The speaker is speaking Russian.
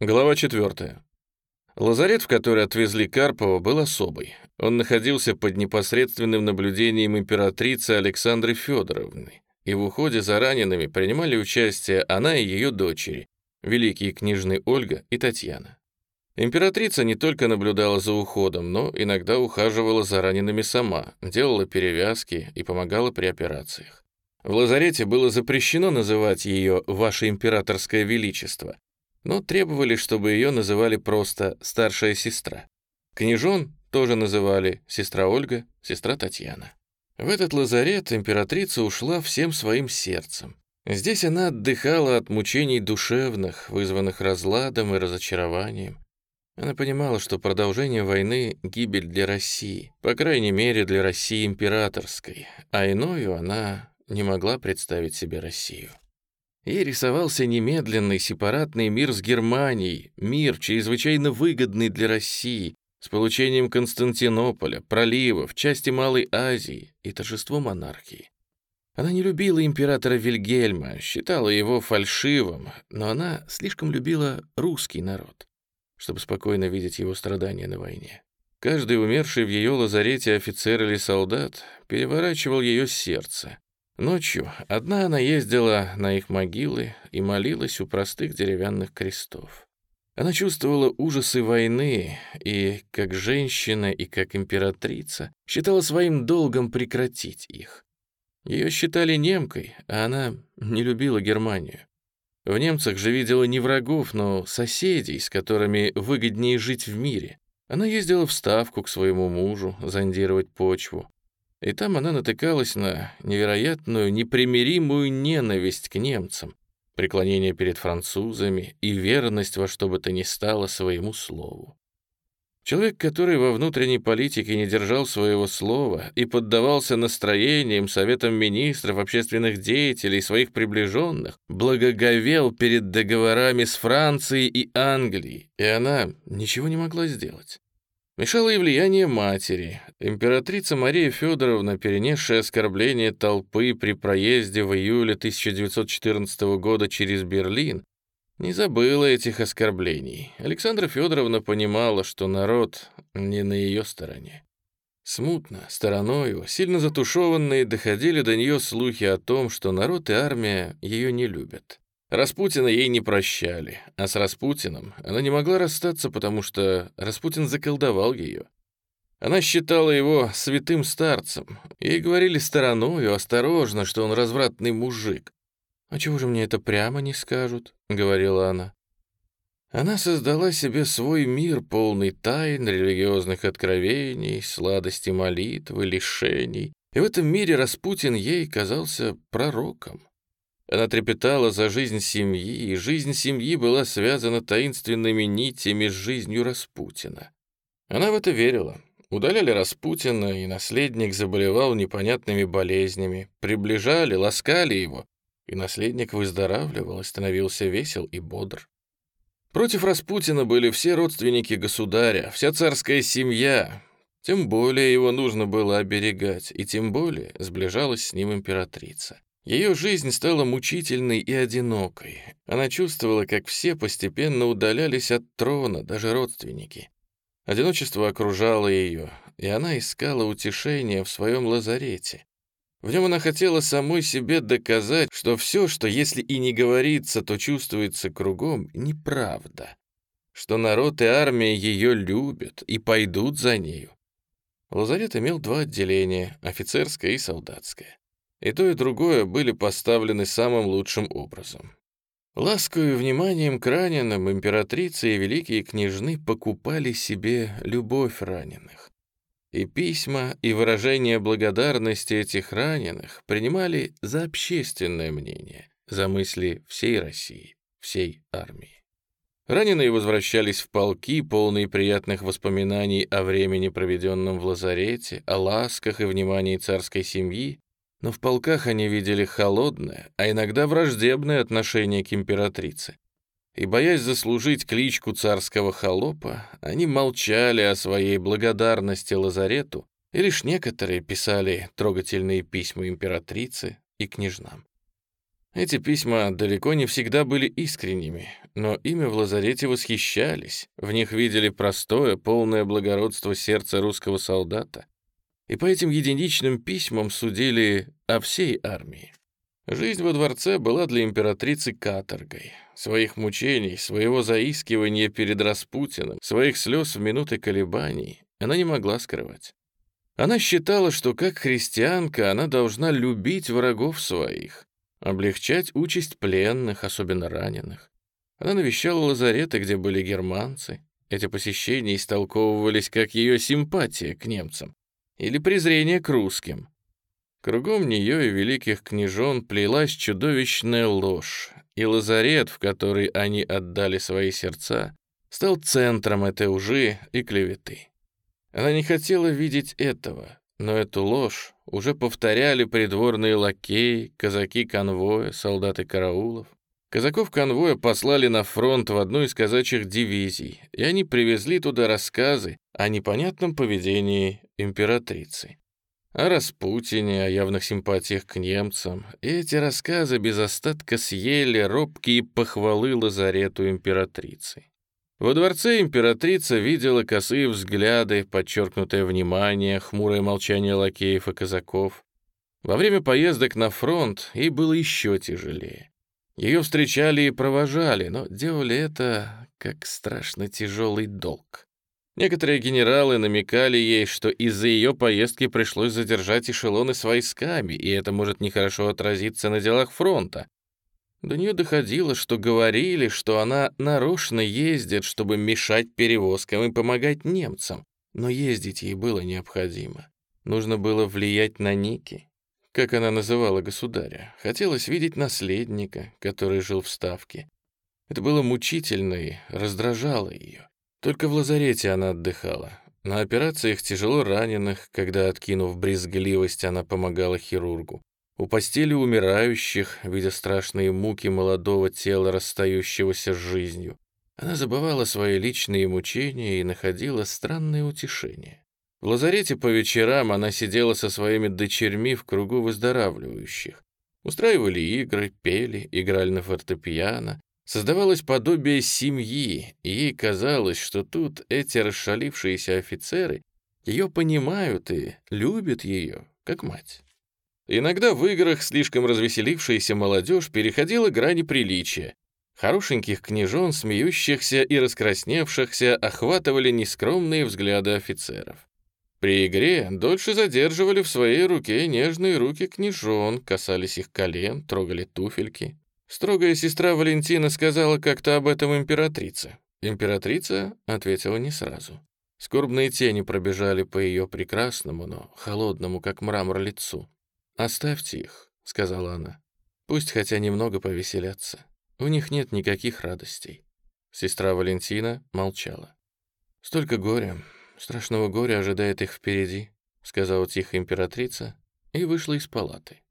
Глава 4. Лазарет, в который отвезли Карпова, был особый. Он находился под непосредственным наблюдением императрицы Александры Федоровны, и в уходе за ранеными принимали участие она и ее дочери, великие княжны Ольга и Татьяна. Императрица не только наблюдала за уходом, но иногда ухаживала за ранеными сама, делала перевязки и помогала при операциях. В лазарете было запрещено называть ее «Ваше императорское величество», но требовали, чтобы ее называли просто «старшая сестра». Княжон тоже называли «сестра Ольга», «сестра Татьяна». В этот лазарет императрица ушла всем своим сердцем. Здесь она отдыхала от мучений душевных, вызванных разладом и разочарованием. Она понимала, что продолжение войны — гибель для России, по крайней мере, для России императорской, а иною она не могла представить себе Россию. Ей рисовался немедленный сепаратный мир с Германией, мир, чрезвычайно выгодный для России, с получением Константинополя, проливов, части Малой Азии и торжество монархии. Она не любила императора Вильгельма, считала его фальшивым, но она слишком любила русский народ, чтобы спокойно видеть его страдания на войне. Каждый умерший в ее лазарете офицер или солдат переворачивал ее сердце, Ночью одна она ездила на их могилы и молилась у простых деревянных крестов. Она чувствовала ужасы войны и, как женщина и как императрица, считала своим долгом прекратить их. Ее считали немкой, а она не любила Германию. В немцах же видела не врагов, но соседей, с которыми выгоднее жить в мире. Она ездила в Ставку к своему мужу зондировать почву. И там она натыкалась на невероятную, непримиримую ненависть к немцам, преклонение перед французами и верность во что бы то ни стало своему слову. Человек, который во внутренней политике не держал своего слова и поддавался настроениям, советам министров, общественных деятелей, своих приближенных, благоговел перед договорами с Францией и Англией, и она ничего не могла сделать. Мешало и влияние матери. Императрица Мария Федоровна, перенесшая оскорбление толпы при проезде в июле 1914 года через Берлин, не забыла этих оскорблений. Александра Федоровна понимала, что народ не на ее стороне. Смутно, стороною, сильно затушеванные, доходили до нее слухи о том, что народ и армия ее не любят. Распутина ей не прощали, а с Распутиным она не могла расстаться, потому что Распутин заколдовал ее. Она считала его святым старцем. Ей говорили стороною, осторожно, что он развратный мужик. «А чего же мне это прямо не скажут?» — говорила она. Она создала себе свой мир, полный тайн, религиозных откровений, сладости молитвы, лишений. И в этом мире Распутин ей казался пророком. Она трепетала за жизнь семьи, и жизнь семьи была связана таинственными нитями с жизнью Распутина. Она в это верила. Удаляли Распутина, и наследник заболевал непонятными болезнями. Приближали, ласкали его, и наследник выздоравливал и становился весел и бодр. Против Распутина были все родственники государя, вся царская семья. Тем более его нужно было оберегать, и тем более сближалась с ним императрица. Ее жизнь стала мучительной и одинокой. Она чувствовала, как все постепенно удалялись от трона, даже родственники. Одиночество окружало ее, и она искала утешения в своем лазарете. В нем она хотела самой себе доказать, что все, что если и не говорится, то чувствуется кругом, неправда. Что народ и армия ее любят и пойдут за нею. Лазарет имел два отделения — офицерское и солдатское. И то, и другое были поставлены самым лучшим образом. Ласковым вниманием к раненым императрицы и великие княжны покупали себе любовь раненых. И письма, и выражения благодарности этих раненых принимали за общественное мнение, за мысли всей России, всей армии. Раненые возвращались в полки, полные приятных воспоминаний о времени, проведенном в лазарете, о ласках и внимании царской семьи, но в полках они видели холодное, а иногда враждебное отношение к императрице. И, боясь заслужить кличку царского холопа, они молчали о своей благодарности Лазарету, и лишь некоторые писали трогательные письма императрице и княжнам. Эти письма далеко не всегда были искренними. но ими в лазарете восхищались, в них видели простое, полное благородство сердца русского солдата, и по этим единичным письмам судили о всей армии. Жизнь во дворце была для императрицы каторгой. Своих мучений, своего заискивания перед Распутиным, своих слез в минуты колебаний она не могла скрывать. Она считала, что как христианка она должна любить врагов своих, облегчать участь пленных, особенно раненых. Она навещала лазареты, где были германцы. Эти посещения истолковывались как ее симпатия к немцам или презрение к русским. Кругом нее и великих княжон плелась чудовищная ложь, и лазарет, в который они отдали свои сердца, стал центром этой лжи и клеветы. Она не хотела видеть этого, но эту ложь уже повторяли придворные лакеи, казаки конвоя, солдаты караулов. Казаков конвоя послали на фронт в одну из казачьих дивизий, и они привезли туда рассказы о непонятном поведении императрицы о Распутине, о явных симпатиях к немцам. И эти рассказы без остатка съели робкие похвалы лазарету императрицы. Во дворце императрица видела косые взгляды, подчеркнутое внимание, хмурое молчание лакеев и казаков. Во время поездок на фронт ей было еще тяжелее. Ее встречали и провожали, но делали это как страшно тяжелый долг. Некоторые генералы намекали ей, что из-за ее поездки пришлось задержать эшелоны с войсками, и это может нехорошо отразиться на делах фронта. До нее доходило, что говорили, что она нарочно ездит, чтобы мешать перевозкам и помогать немцам. Но ездить ей было необходимо. Нужно было влиять на Ники, как она называла государя. Хотелось видеть наследника, который жил в Ставке. Это было мучительно и раздражало ее. Только в лазарете она отдыхала. На операциях тяжело раненых, когда, откинув брезгливость, она помогала хирургу. У постели умирающих, видя страшные муки молодого тела, расстающегося с жизнью, она забывала свои личные мучения и находила странное утешение. В лазарете по вечерам она сидела со своими дочерьми в кругу выздоравливающих. Устраивали игры, пели, играли на фортепиано, Создавалось подобие семьи, и ей казалось, что тут эти расшалившиеся офицеры ее понимают и любят ее, как мать. Иногда в играх слишком развеселившаяся молодежь переходила грани приличия. Хорошеньких княжон, смеющихся и раскрасневшихся, охватывали нескромные взгляды офицеров. При игре дольше задерживали в своей руке нежные руки княжон, касались их колен, трогали туфельки. Строгая сестра Валентина сказала как-то об этом императрице. Императрица ответила не сразу. Скорбные тени пробежали по ее прекрасному, но холодному, как мрамор, лицу. «Оставьте их», — сказала она. «Пусть хотя немного повеселятся. У них нет никаких радостей». Сестра Валентина молчала. «Столько горя, страшного горя ожидает их впереди», — сказала тихо императрица и вышла из палаты.